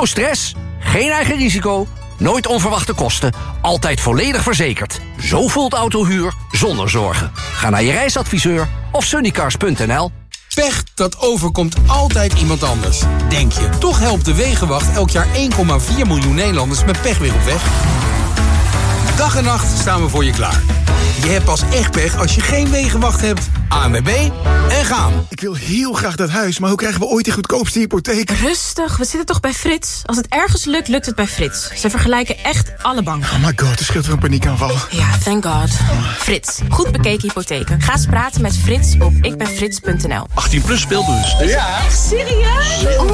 No stress, geen eigen risico, nooit onverwachte kosten, altijd volledig verzekerd. Zo voelt autohuur zonder zorgen. Ga naar je reisadviseur of sunnycars.nl. Pech, dat overkomt altijd iemand anders. Denk je, toch helpt de Wegenwacht elk jaar 1,4 miljoen Nederlanders met pech weer op weg? Dag en nacht staan we voor je klaar. Je hebt pas echt pech als je geen Wegenwacht hebt. ANWB en gaan. Ik wil heel graag dat huis, maar hoe krijgen we ooit de goedkoopste hypotheek? Rustig, we zitten toch bij Frits? Als het ergens lukt, lukt het bij Frits. Ze vergelijken echt alle banken. Oh my god, er scheelt weer een paniekaanval. Ja, thank god. Frits, goed bekeken hypotheken. Ga eens praten met Frits op ikbenfrits.nl. 18 plus speelbus. Ja. Echt serieus? Oh,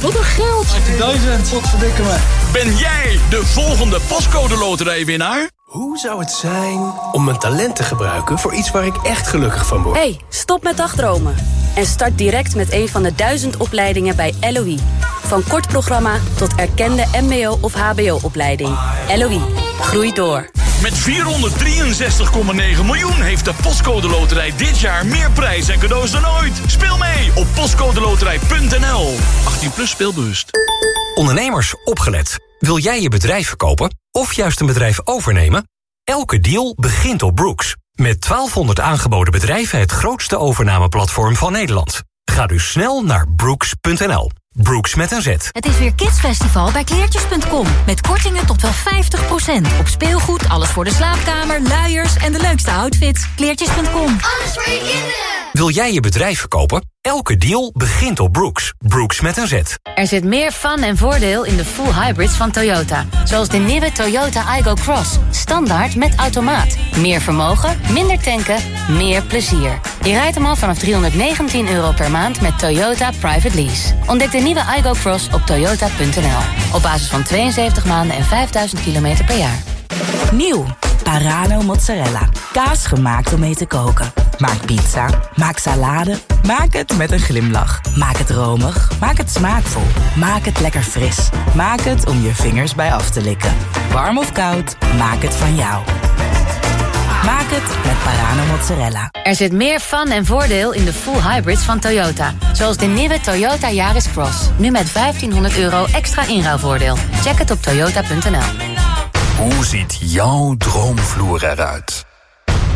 wat een geld. 18.000. Wat verdikken me. Ben jij de volgende postcode loterijwinnaar? Hoe zou het zijn om mijn talent te gebruiken voor iets waar ik echt gelukkig van word? hey, stop met dagdromen. En start direct met een van de duizend opleidingen bij LOE. Van kort programma tot erkende mbo- of hbo-opleiding. LOE, groei door. Met 463,9 miljoen heeft de Postcode Loterij dit jaar meer prijs en cadeaus dan ooit. Speel mee op postcodeloterij.nl. 18 plus speelbewust. Ondernemers, opgelet. Wil jij je bedrijf verkopen of juist een bedrijf overnemen? Elke deal begint op Brooks. Met 1200 aangeboden bedrijven het grootste overnameplatform van Nederland. Ga dus snel naar brooks.nl. Brooks met een Z. Het is weer Kidsfestival bij kleertjes.com. Met kortingen tot wel 50%. Op speelgoed, alles voor de slaapkamer, luiers en de leukste outfits. Kleertjes.com. Alles voor je kinderen. Wil jij je bedrijf verkopen? Elke deal begint op Brooks. Brooks met een Z. Er zit meer fun en voordeel in de full hybrids van Toyota. Zoals de nieuwe Toyota Igo Cross. Standaard met automaat. Meer vermogen, minder tanken, meer plezier. Je rijdt hem al vanaf 319 euro per maand met Toyota Private Lease. Ontdek de nieuwe Igo Cross op toyota.nl. Op basis van 72 maanden en 5000 kilometer per jaar. Nieuw. Parano mozzarella. Kaas gemaakt om mee te koken. Maak pizza. Maak salade. Maak het met een glimlach. Maak het romig. Maak het smaakvol. Maak het lekker fris. Maak het om je vingers bij af te likken. Warm of koud, maak het van jou. Maak het met Parano mozzarella. Er zit meer fun en voordeel in de full hybrids van Toyota. Zoals de nieuwe Toyota Yaris Cross. Nu met 1500 euro extra inruilvoordeel. Check het op toyota.nl. Hoe ziet jouw droomvloer eruit?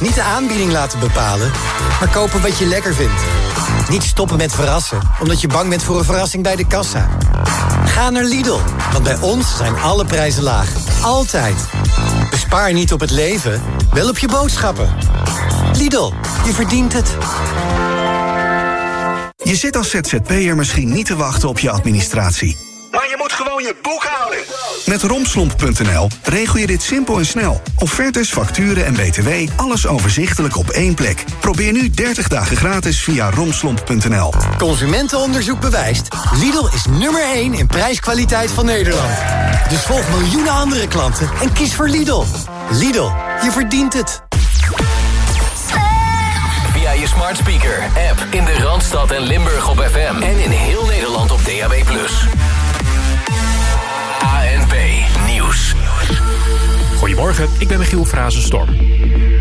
Niet de aanbieding laten bepalen, maar kopen wat je lekker vindt. Niet stoppen met verrassen, omdat je bang bent voor een verrassing bij de kassa. Ga naar Lidl, want bij ons zijn alle prijzen laag. Altijd. Bespaar niet op het leven, wel op je boodschappen. Lidl, je verdient het. Je zit als ZZP'er misschien niet te wachten op je administratie. Maar je moet gewoon je boekhouden. Met romslomp.nl regel je dit simpel en snel. Offertes, facturen en btw, alles overzichtelijk op één plek. Probeer nu 30 dagen gratis via romslomp.nl. Consumentenonderzoek bewijst. Lidl is nummer 1 in prijskwaliteit van Nederland. Dus volg miljoenen andere klanten en kies voor Lidl. Lidl, je verdient het. Via je smart speaker, app in de Randstad en Limburg op FM. En in heel Nederland op DAB+. Goedemorgen, ik ben Michiel Frazenstorm.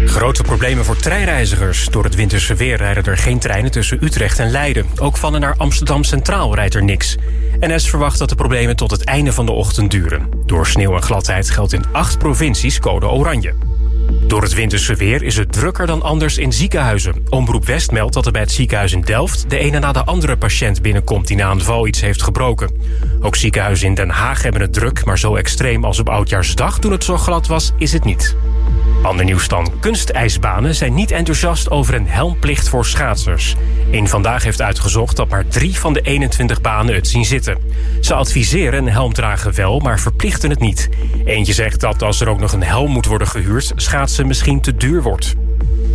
Grote problemen voor treinreizigers. Door het winterse weer rijden er geen treinen tussen Utrecht en Leiden. Ook van en naar Amsterdam Centraal rijdt er niks. NS verwacht dat de problemen tot het einde van de ochtend duren. Door sneeuw en gladheid geldt in acht provincies code oranje. Door het winterse weer is het drukker dan anders in ziekenhuizen. Omroep West meldt dat er bij het ziekenhuis in Delft... de ene na de andere patiënt binnenkomt die na een val iets heeft gebroken. Ook ziekenhuizen in Den Haag hebben het druk... maar zo extreem als op Oudjaarsdag toen het zo glad was, is het niet. Ander nieuws dan. Kunstijsbanen zijn niet enthousiast over een helmplicht voor schaatsers. Eén Vandaag heeft uitgezocht dat maar drie van de 21 banen het zien zitten. Ze adviseren een helm dragen wel, maar verplichten het niet. Eentje zegt dat als er ook nog een helm moet worden gehuurd... schaatsen misschien te duur wordt.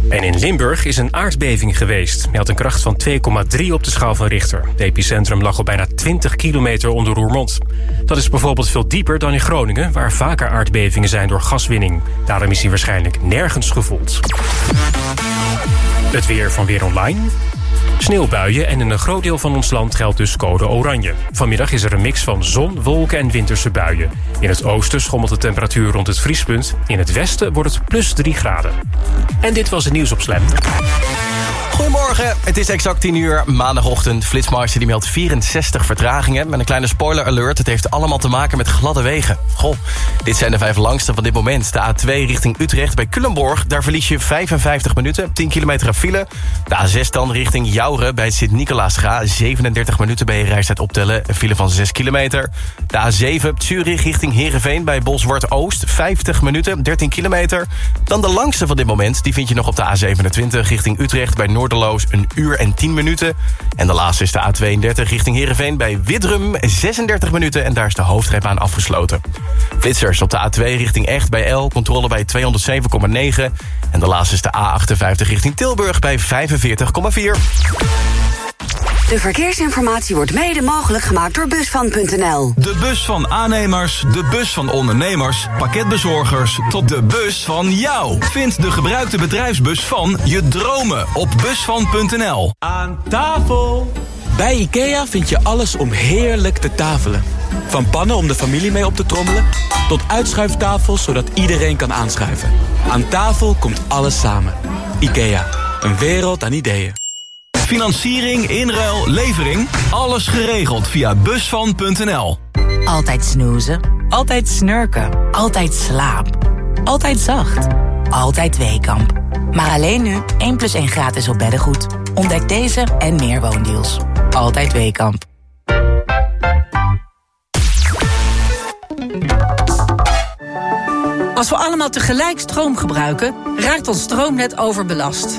En in Limburg is een aardbeving geweest. Hij had een kracht van 2,3 op de schaal van Richter. Het epicentrum lag op bijna 20 kilometer onder Roermond. Dat is bijvoorbeeld veel dieper dan in Groningen... waar vaker aardbevingen zijn door gaswinning. Daarom is hij waarschijnlijk nergens gevoeld. Het weer van Weer Online. Sneeuwbuien en in een groot deel van ons land geldt dus code oranje. Vanmiddag is er een mix van zon, wolken en winterse buien. In het oosten schommelt de temperatuur rond het vriespunt. In het westen wordt het plus 3 graden. En dit was het nieuws op Slam. Goedemorgen, het is exact 10 uur, maandagochtend. Flitsmeister die meldt 64 vertragingen. Met een kleine spoiler alert, het heeft allemaal te maken met gladde wegen. Goh, dit zijn de vijf langste van dit moment. De A2 richting Utrecht bij Culemborg, daar verlies je 55 minuten. 10 kilometer file. De A6 dan richting Jouren bij Sint-Nicolaasga. 37 minuten bij je reistijd optellen. Een file van 6 kilometer. De A7 Zurich richting Heerenveen bij Boswart Oost. 50 minuten, 13 kilometer. Dan de langste van dit moment, die vind je nog op de A27 richting Utrecht bij Noord een uur en 10 minuten. En de laatste is de A32 richting Heerenveen bij Widrum, 36 minuten. En daar is de hoofdrijbaan afgesloten. Flitsers op de A2 richting Echt bij L, controle bij 207,9. En de laatste is de A58 richting Tilburg bij 45,4. De verkeersinformatie wordt mede mogelijk gemaakt door Busvan.nl. De bus van aannemers, de bus van ondernemers, pakketbezorgers... tot de bus van jou. Vind de gebruikte bedrijfsbus van je dromen op Busvan.nl. Aan tafel! Bij IKEA vind je alles om heerlijk te tafelen. Van pannen om de familie mee op te trommelen... tot uitschuiftafels zodat iedereen kan aanschuiven. Aan tafel komt alles samen. IKEA, een wereld aan ideeën. Financiering, inruil, levering. Alles geregeld via busvan.nl. Altijd snoezen. Altijd snurken. Altijd slaap. Altijd zacht. Altijd Weekamp. Maar alleen nu 1 plus 1 gratis op beddengoed. Ontdek deze en meer woondeals. Altijd Weekamp. Als we allemaal tegelijk stroom gebruiken, raakt ons stroomnet overbelast.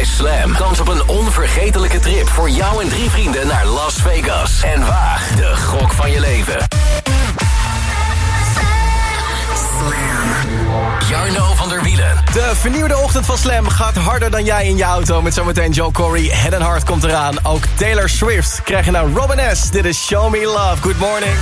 Bij Slam kans op een onvergetelijke trip voor jou en drie vrienden naar Las Vegas. En waag de gok van je leven. Jarno van der Wielen. De vernieuwde ochtend van Slam gaat harder dan jij in je auto. Met zometeen Joe Corey, Head and Heart komt eraan. Ook Taylor Swift krijg je nou Robin S. Dit is Show Me Love. Good morning.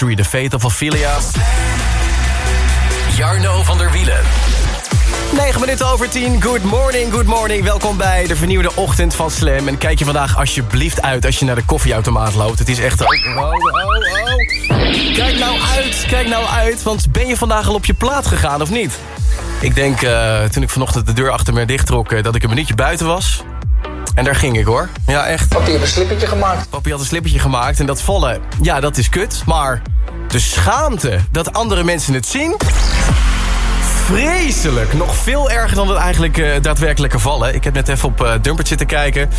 Luxury, The Fate of Ophelia. Jarno van der Wielen. 9 minuten over 10. Good morning, good morning. Welkom bij de vernieuwde ochtend van Slam. En kijk je vandaag alsjeblieft uit als je naar de koffieautomaat loopt. Het is echt... Oh, oh, oh. Kijk nou uit, kijk nou uit. Want ben je vandaag al op je plaat gegaan of niet? Ik denk, eh, toen ik vanochtend de deur achter me dichttrok... eh, dat ik een minuutje buiten was. En daar ging ik hoor. Ja, echt. Papi had een slippertje gemaakt. Papi had een slippertje gemaakt. En dat vallen, ja, dat is kut. Maar de schaamte dat andere mensen het zien... Vreselijk. Nog veel erger dan het eigenlijk eh, daadwerkelijke vallen. Ik heb net even op uh, Dumpert zitten kijken.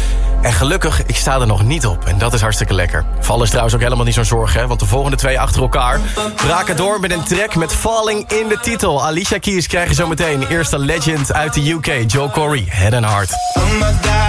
En gelukkig, ik sta er nog niet op. En dat is hartstikke lekker. Vallen is trouwens ook helemaal niet zo'n zorg, hè. Want de volgende twee achter elkaar braken door met een track met Falling in de titel. Alicia Keys krijgen zo meteen. Eerste legend uit de UK, Joe Corey, Head and Heart. Oh my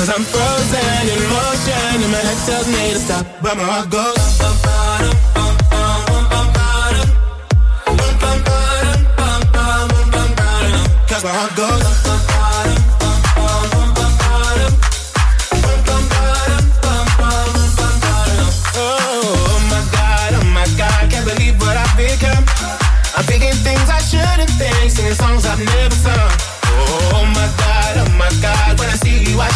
Cause I'm frozen in motion, and my head tells me to stop, but my heart goes. Cause my heart goes.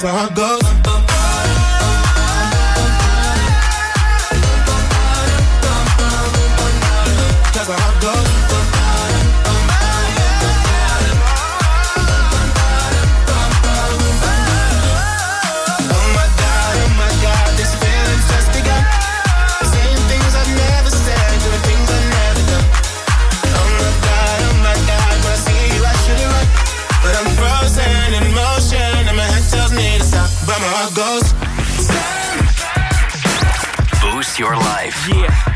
Can. Cause my heart goes. Boost your life. Yeah.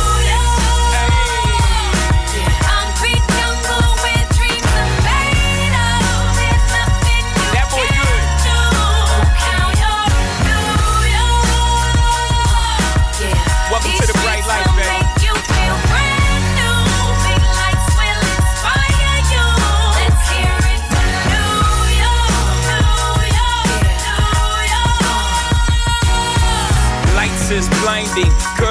see. Girl,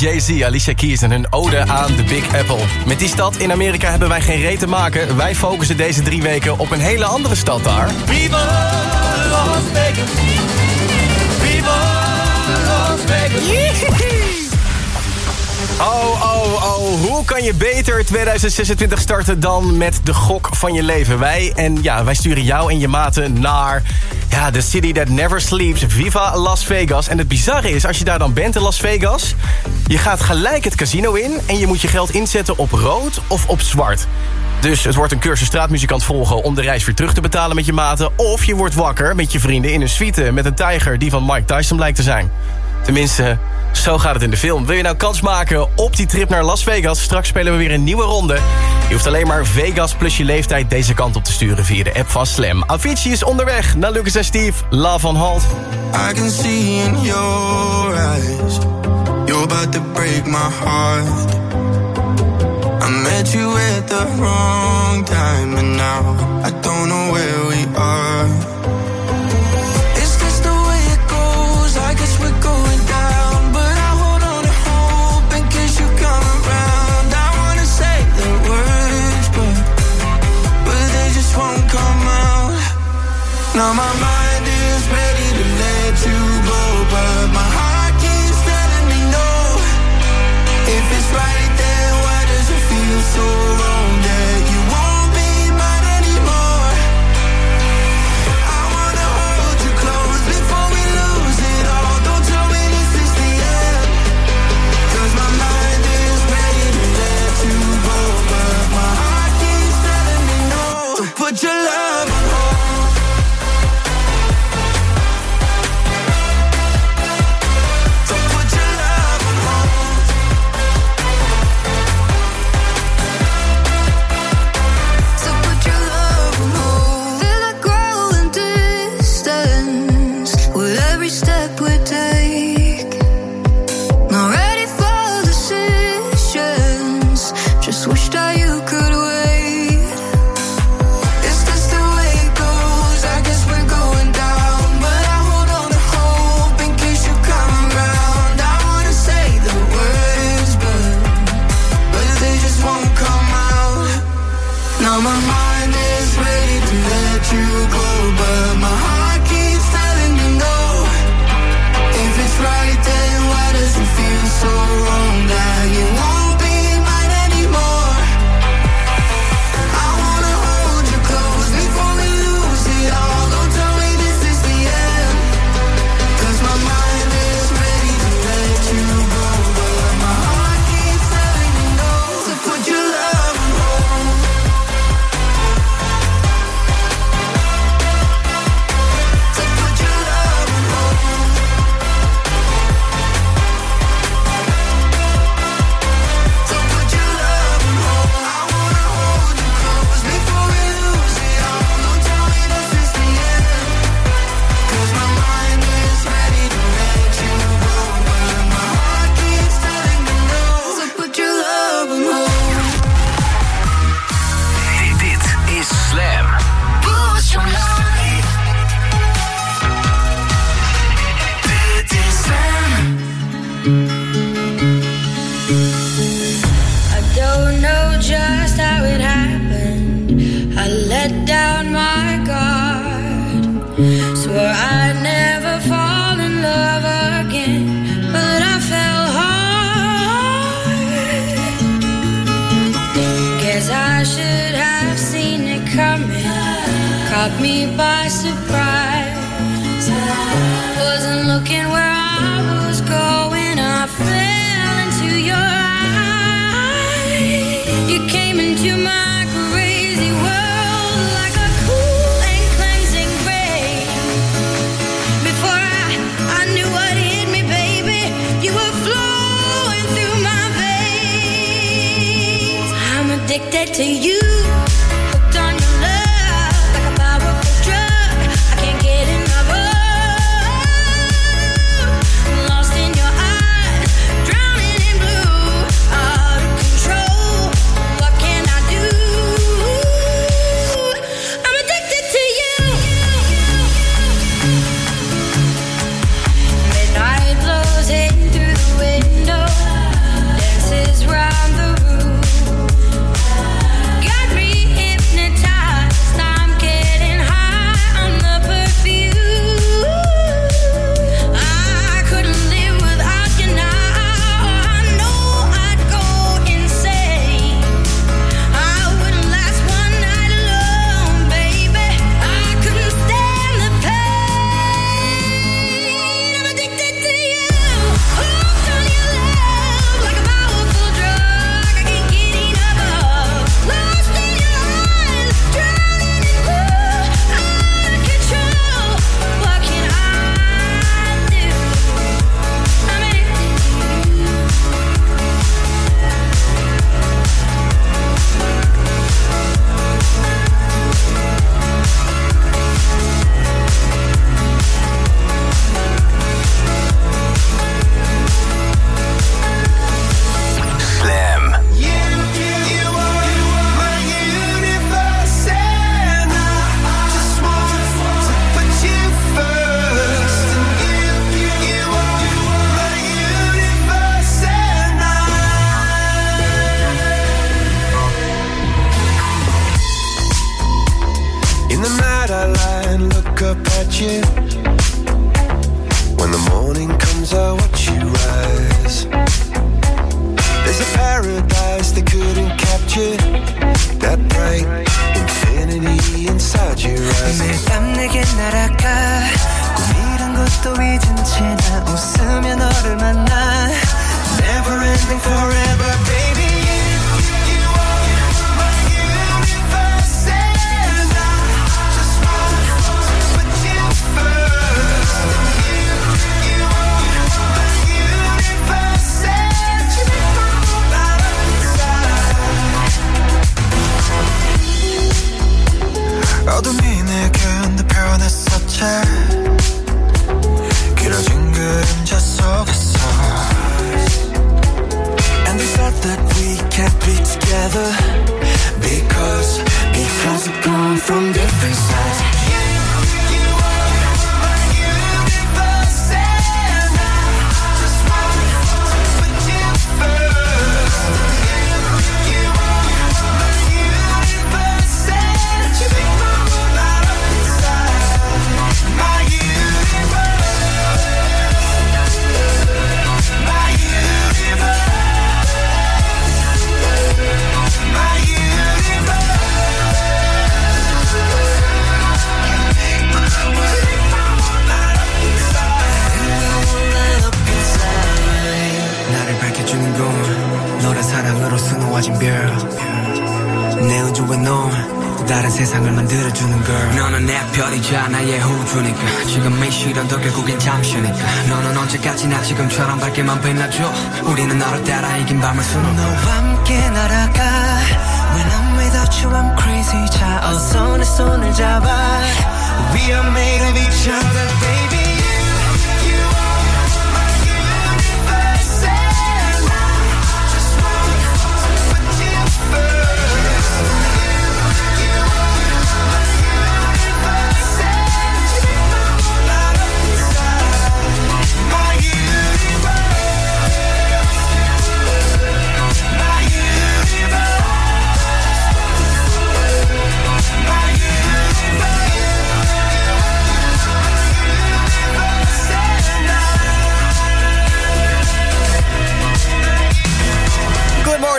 Jay-Z, Alicia Keys en hun ode aan de Big Apple. Met die stad in Amerika hebben wij geen reet te maken. Wij focussen deze drie weken op een hele andere stad daar. Viva Las Vegas. Viva Las Vegas. Oh, oh, oh, hoe kan je beter 2026 starten dan met de gok van je leven? Wij en ja, wij sturen jou en je maten naar ja, the city that never sleeps, Viva Las Vegas. En het bizarre is, als je daar dan bent in Las Vegas... je gaat gelijk het casino in en je moet je geld inzetten op rood of op zwart. Dus het wordt een cursus straatmuzikant volgen om de reis weer terug te betalen met je maten... of je wordt wakker met je vrienden in een suite met een tijger die van Mike Tyson blijkt te zijn. Tenminste, zo gaat het in de film. Wil je nou kans maken op die trip naar Las Vegas? Straks spelen we weer een nieuwe ronde. Je hoeft alleen maar Vegas plus je leeftijd deze kant op te sturen via de app van Slam. Avicii is onderweg naar Lucas en Steve. La van Halt. I can see you're about to break my heart. I met you at the wrong time, and now I don't know where we are. Now my mind is ready to let you 언제까지나 지금처럼 밝게만 빛나줘 우리는 너를 따라 이긴 밤을 수놓 너와 함께 날아가 When I'm without you I'm crazy 자 어서 내 손을 잡아 We are made of each other baby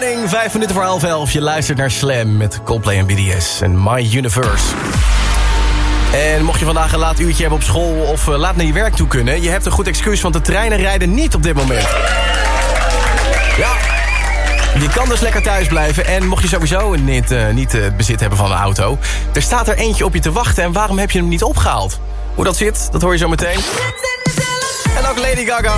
morning, vijf minuten voor half elf. Je luistert naar Slam met Coldplay en BDS en My Universe. En mocht je vandaag een laat uurtje hebben op school of eh, laat naar je werk toe kunnen... je hebt een goed excuus, want de treinen rijden niet op dit moment. Ja, je kan dus lekker thuis blijven. En mocht je sowieso niet, eh, niet eh, het bezit hebben van een auto... er staat er eentje op je te wachten en waarom heb je hem niet opgehaald? Hoe dat zit, dat hoor je zo meteen. En ook Lady Gaga.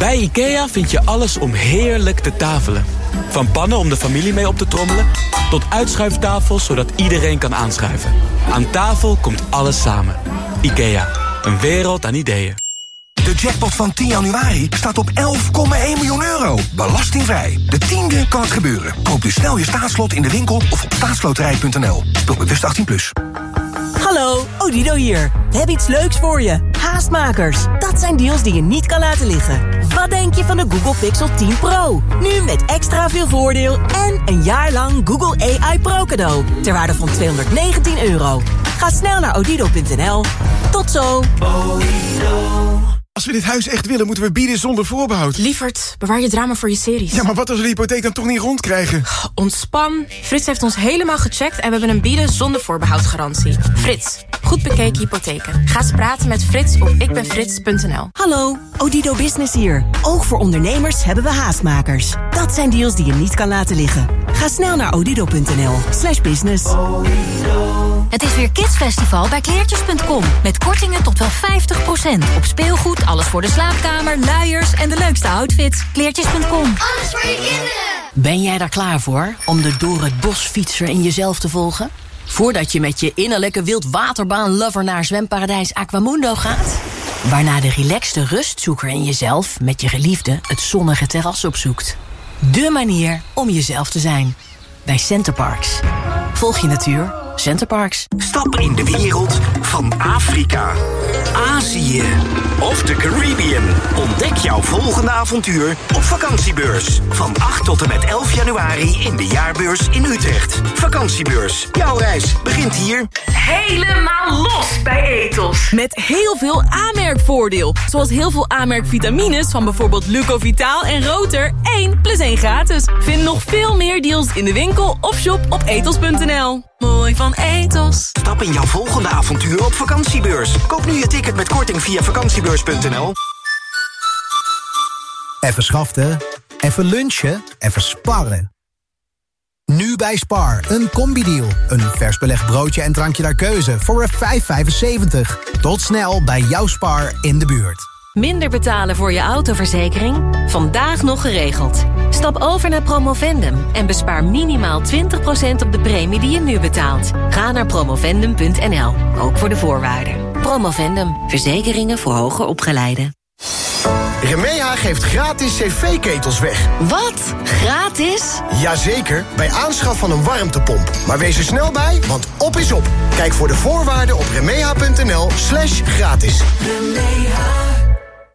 Bij IKEA vind je alles om heerlijk te tafelen. Van pannen om de familie mee op te trommelen... tot uitschuiftafels zodat iedereen kan aanschuiven. Aan tafel komt alles samen. IKEA, een wereld aan ideeën. De jackpot van 10 januari staat op 11,1 miljoen euro. Belastingvrij. De tiende kan het gebeuren. Koop dus snel je staatslot in de winkel of op staatsloterij.nl. Speel bewust 18+. Plus. Hallo, Odido hier. We hebben iets leuks voor je. Haastmakers. Dat zijn deals die je niet kan laten liggen. Wat denk je van de Google Pixel 10 Pro? Nu met extra veel voordeel en een jaar lang Google AI Pro cadeau. Ter waarde van 219 euro. Ga snel naar odido.nl. Tot zo. Als we dit huis echt willen, moeten we bieden zonder voorbehoud. Lievert, bewaar je drama voor je series. Ja, maar wat als we de hypotheek dan toch niet rondkrijgen? Ontspan. Frits heeft ons helemaal gecheckt en we hebben een bieden zonder voorbehoud garantie. Frits, goed bekeken hypotheken. Ga eens praten met Frits op ikbenfrits.nl. Hallo, Odido Business hier. Ook voor ondernemers hebben we haastmakers. Dat zijn deals die je niet kan laten liggen. Ga snel naar odido.nl slash business. Het is weer Kidsfestival bij kleertjes.com. Met kortingen tot wel 50%. Op speelgoed, alles voor de slaapkamer, luiers en de leukste outfits. Kleertjes.com. Alles voor je kinderen. Ben jij daar klaar voor om de door het bos fietser in jezelf te volgen? Voordat je met je innerlijke wildwaterbaan-lover naar zwemparadijs Aquamundo gaat? Waarna de relaxte rustzoeker in jezelf met je geliefde het zonnige terras opzoekt. De manier om jezelf te zijn. Bij Centerparks. Volg je natuur. Centerparks. Stap in de wereld van Afrika, Azië of de Caribbean. Ontdek jouw volgende avontuur op vakantiebeurs. Van 8 tot en met 11 januari in de jaarbeurs in Utrecht. Vakantiebeurs. Jouw reis begint hier. Helemaal los bij Ethos. Met heel veel aanmerkvoordeel. Zoals heel veel aanmerkvitamines van bijvoorbeeld Lucovitaal en Roter. 1 plus 1 gratis. Vind nog veel meer deals in de winkel of shop op ethos.nl. Mooi van Ethos. Stap in jouw volgende avontuur op vakantiebeurs. Koop nu je ticket met korting via vakantiebeurs.nl. Even schaften, even lunchen, even sparren. Nu bij Spar, een combi-deal. Een vers belegd broodje en drankje naar keuze voor een 5,75. Tot snel bij jouw Spar in de buurt. Minder betalen voor je autoverzekering? Vandaag nog geregeld. Stap over naar Promovendum en bespaar minimaal 20% op de premie die je nu betaalt. Ga naar promovendum.nl, ook voor de voorwaarden. Promovendum, verzekeringen voor hoger opgeleiden. Remeha geeft gratis cv-ketels weg. Wat? Gratis? Jazeker, bij aanschaf van een warmtepomp. Maar wees er snel bij, want op is op. Kijk voor de voorwaarden op remeha.nl slash gratis.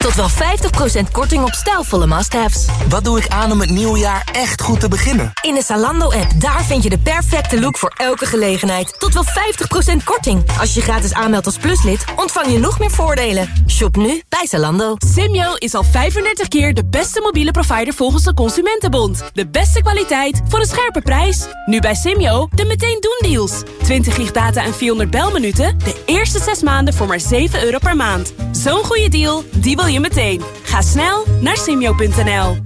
Tot wel 50% korting op stijlvolle must-haves. Wat doe ik aan om het nieuwe jaar echt goed te beginnen? In de Zalando-app, daar vind je de perfecte look voor elke gelegenheid. Tot wel 50% korting. Als je gratis aanmeldt als pluslid, ontvang je nog meer voordelen. Shop nu bij Zalando. Simyo is al 35 keer de beste mobiele provider volgens de Consumentenbond. De beste kwaliteit voor een scherpe prijs. Nu bij Simyo de meteen doen deals. 20 gig data en 400 belminuten. De eerste 6 maanden voor maar 7 euro per maand. Zo'n goede deal, die wil je meteen. Ga snel naar simyo.nl.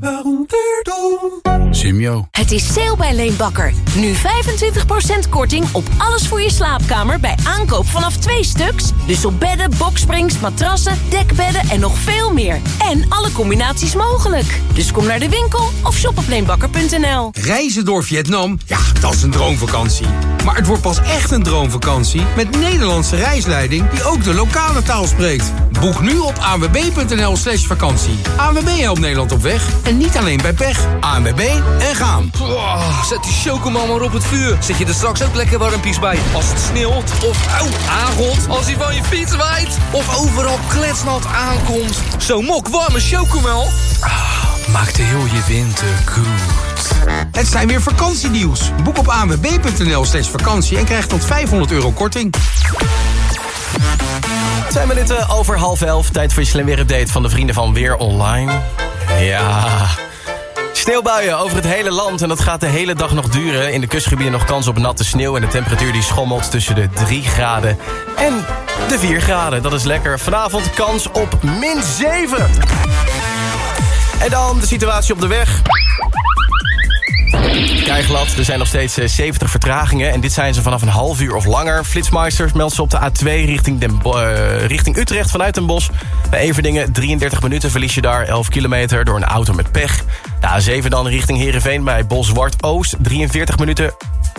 Simyo. Het is sale bij Leenbakker. Nu 25% korting op alles voor je slaapkamer bij aankoop vanaf twee stuks. Dus op bedden, boksprings, matrassen, dekbedden en nog veel meer. En alle combinaties mogelijk. Dus kom naar de winkel of shop op leenbakker.nl. Reizen door Vietnam, ja, dat is een droomvakantie. Maar het wordt pas echt een droomvakantie met Nederlandse reisleiding die ook de lokale taal spreekt. Boek nu op anwb.nl slash vakantie. ANWB helpt Nederland op weg en niet alleen bij pech. ANWB en gaan. zet die chocomel maar op het vuur. Zet je er straks ook lekker warmpies bij. Als het sneeuwt of auw, aangot. Als hij van je fiets waait. Of overal kletsnat aankomt. Zo'n mok warme chocomel. Maakt heel je winter goed. Het zijn weer vakantienieuws. Boek op anwb.nl slash vakantie en krijg tot 500 euro korting. Twee minuten over half elf. Tijd voor je slim weer update van de vrienden van Weer Online. Ja... Sneeuwbuien over het hele land en dat gaat de hele dag nog duren. In de kustgebieden nog kans op natte sneeuw... en de temperatuur die schommelt tussen de 3 graden en de 4 graden. Dat is lekker. Vanavond kans op min 7. En dan de situatie op de weg. Keiglad, er zijn nog steeds eh, 70 vertragingen... en dit zijn ze vanaf een half uur of langer. Flitsmeisters meldt ze op de A2 richting, Den eh, richting Utrecht vanuit Den Bosch. Bij Everdingen 33 minuten verlies je daar 11 kilometer door een auto met pech. De A7 dan richting Heerenveen bij Bolzwart-Oost 43 minuten.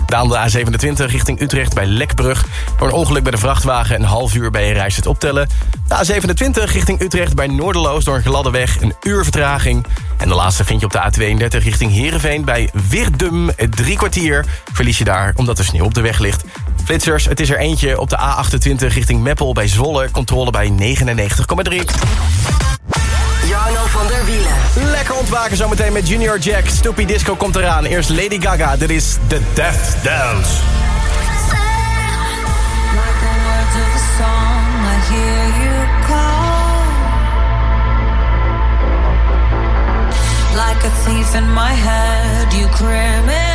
Dan de A27 richting Utrecht bij Lekbrug. Door een ongeluk bij de vrachtwagen een half uur bij je reis het optellen. De A27 richting Utrecht bij Noorderloos door een gladde weg een uur vertraging. En de laatste vind je op de A32 richting Heerenveen bij Wirdum drie kwartier. Verlies je daar omdat er sneeuw op de weg ligt. Flitsers, het is er eentje op de A28 richting Meppel bij Zwolle. Controle bij 99,3. Jarno van der Wielen. Lekker ontwaken zometeen met Junior Jack. Stoopy Disco komt eraan. Eerst Lady Gaga. Dit is The Death Dance. Like the words of a song, I hear you call. Like a thief in my head, you criminal.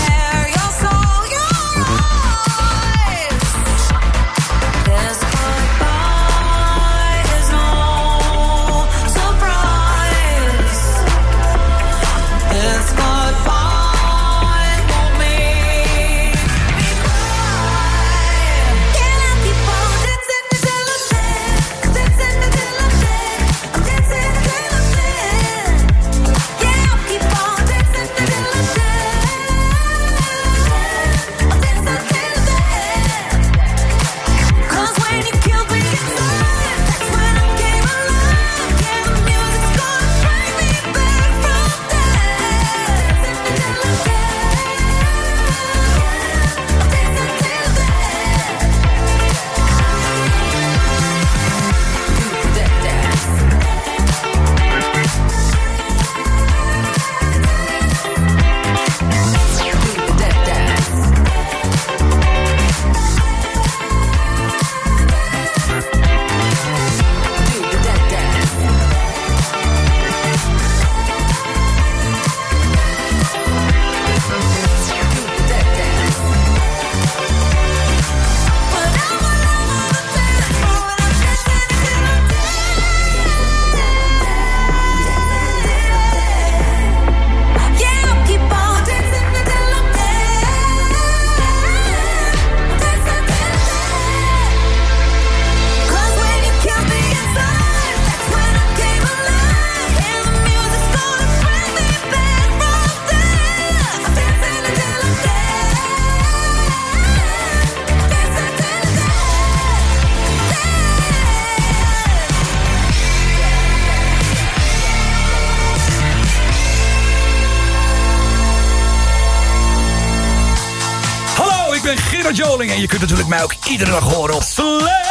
Joling. En je kunt natuurlijk mij ook iedere dag horen op Slam.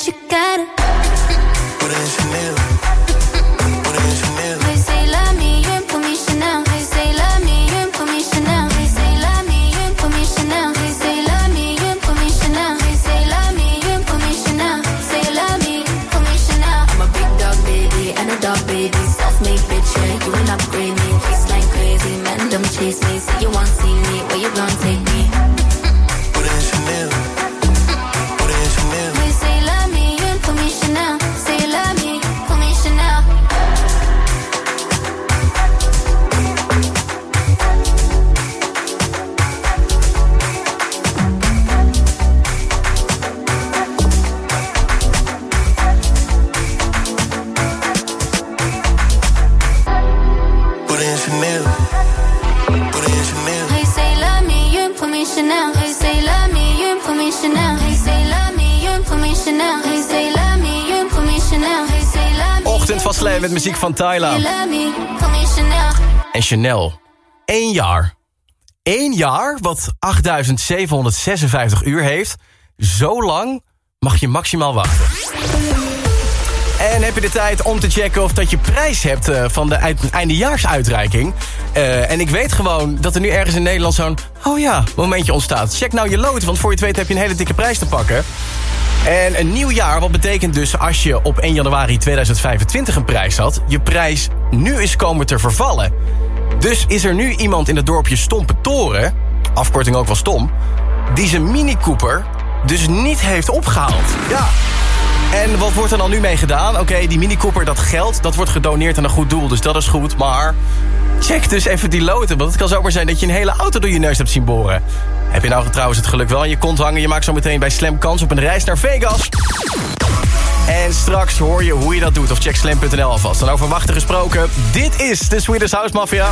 Reasons that you gotta. Van Tyla. Chanel. En Chanel. Eén jaar. Eén jaar, wat 8756 uur heeft. Zo lang mag je maximaal wachten. En heb je de tijd om te checken of dat je prijs hebt eh, van de eind- eindejaarsuitreiking. Eh, en ik weet gewoon dat er nu ergens in Nederland zo'n... oh ja, momentje ontstaat. Check nou je lood, want voor je het weet heb je een hele dikke prijs te pakken. En een nieuw jaar, wat betekent dus als je op 1 januari 2025 een prijs had... je prijs nu is komen te vervallen. Dus is er nu iemand in het dorpje Stompe Toren... afkorting ook wel stom... die zijn Mini Cooper dus niet heeft opgehaald. Ja. En wat wordt er dan nu mee gedaan? Oké, die Mini Cooper, dat geld, dat wordt gedoneerd aan een goed doel. Dus dat is goed, maar check dus even die loten. Want het kan zomaar zijn dat je een hele auto door je neus hebt zien boren. Heb je nou trouwens het geluk wel aan je kont hangen... je maakt zo meteen bij Slam kans op een reis naar Vegas. En straks hoor je hoe je dat doet. Of check slam.nl alvast. En over wachten gesproken, dit is de Swedish House Mafia.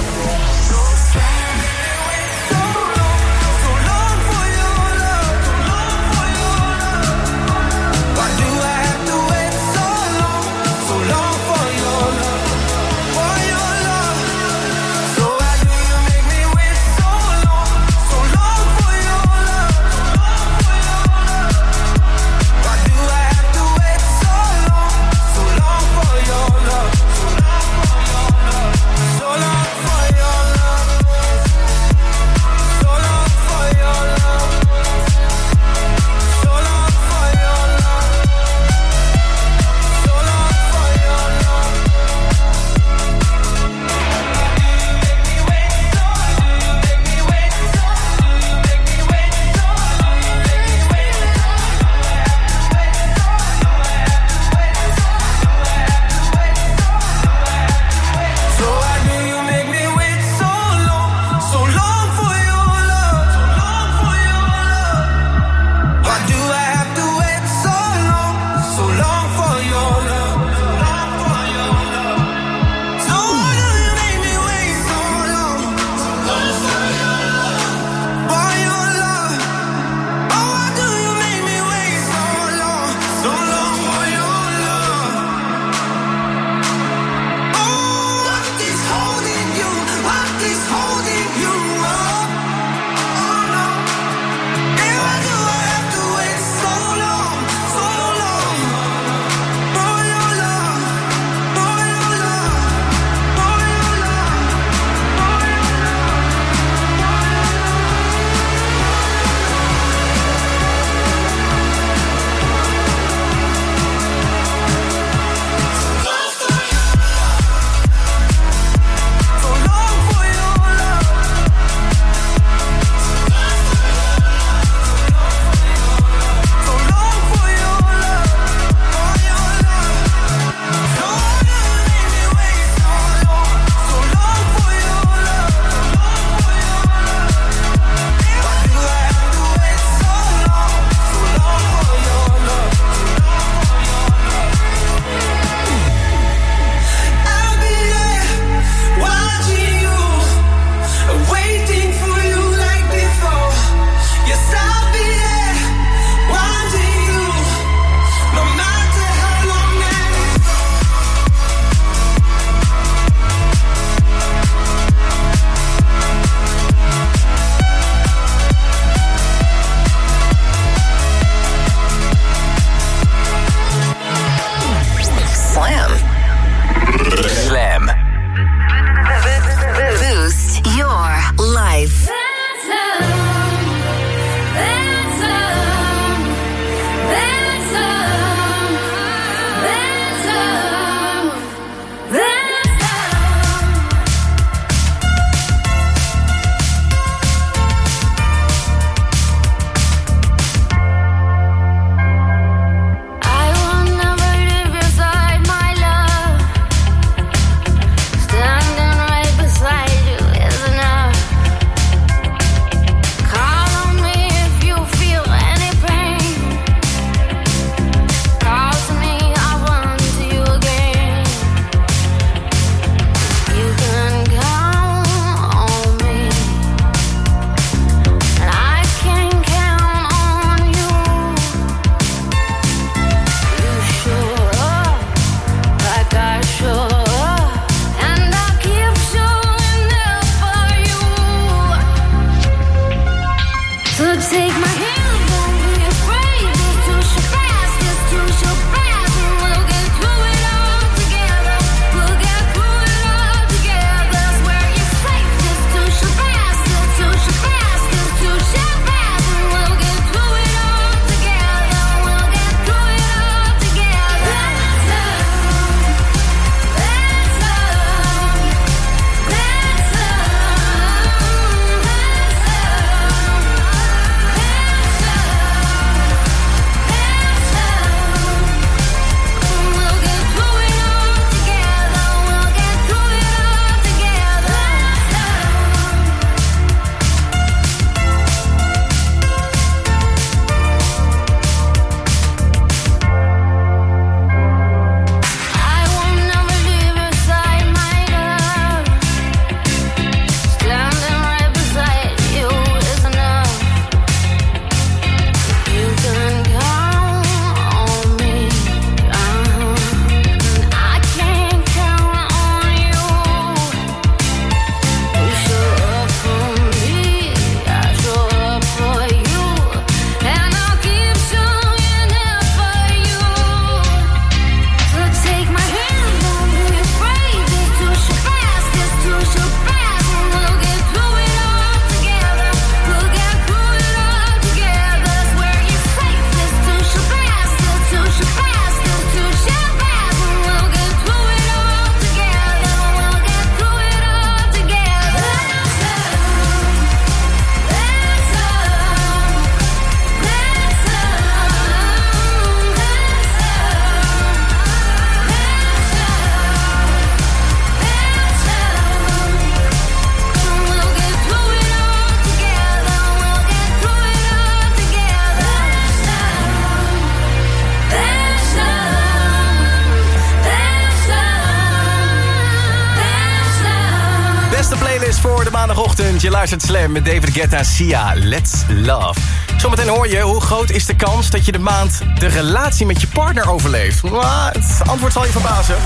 Slam met David Guetta, Sia, Let's Love. Zometeen hoor je hoe groot is de kans dat je de maand de relatie met je partner overleeft. Het antwoord zal je verbazen.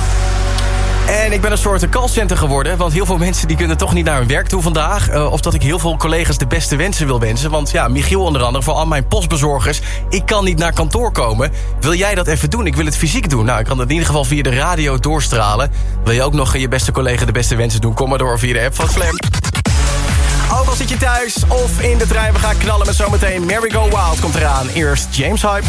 En ik ben een soort callcenter geworden. Want heel veel mensen die kunnen toch niet naar hun werk toe vandaag. Eh, of dat ik heel veel collega's de beste wensen wil wensen. Want ja, Michiel onder andere, voor al mijn postbezorgers. Ik kan niet naar kantoor komen. Wil jij dat even doen? Ik wil het fysiek doen. Nou, ik kan dat in ieder geval via de radio doorstralen. Wil je ook nog je beste collega de beste wensen doen? Kom maar door via de app van Slam. Ook al zit je thuis of in de trein, we gaan knallen met zometeen Mary Go Wild komt eraan. Eerst James Hype.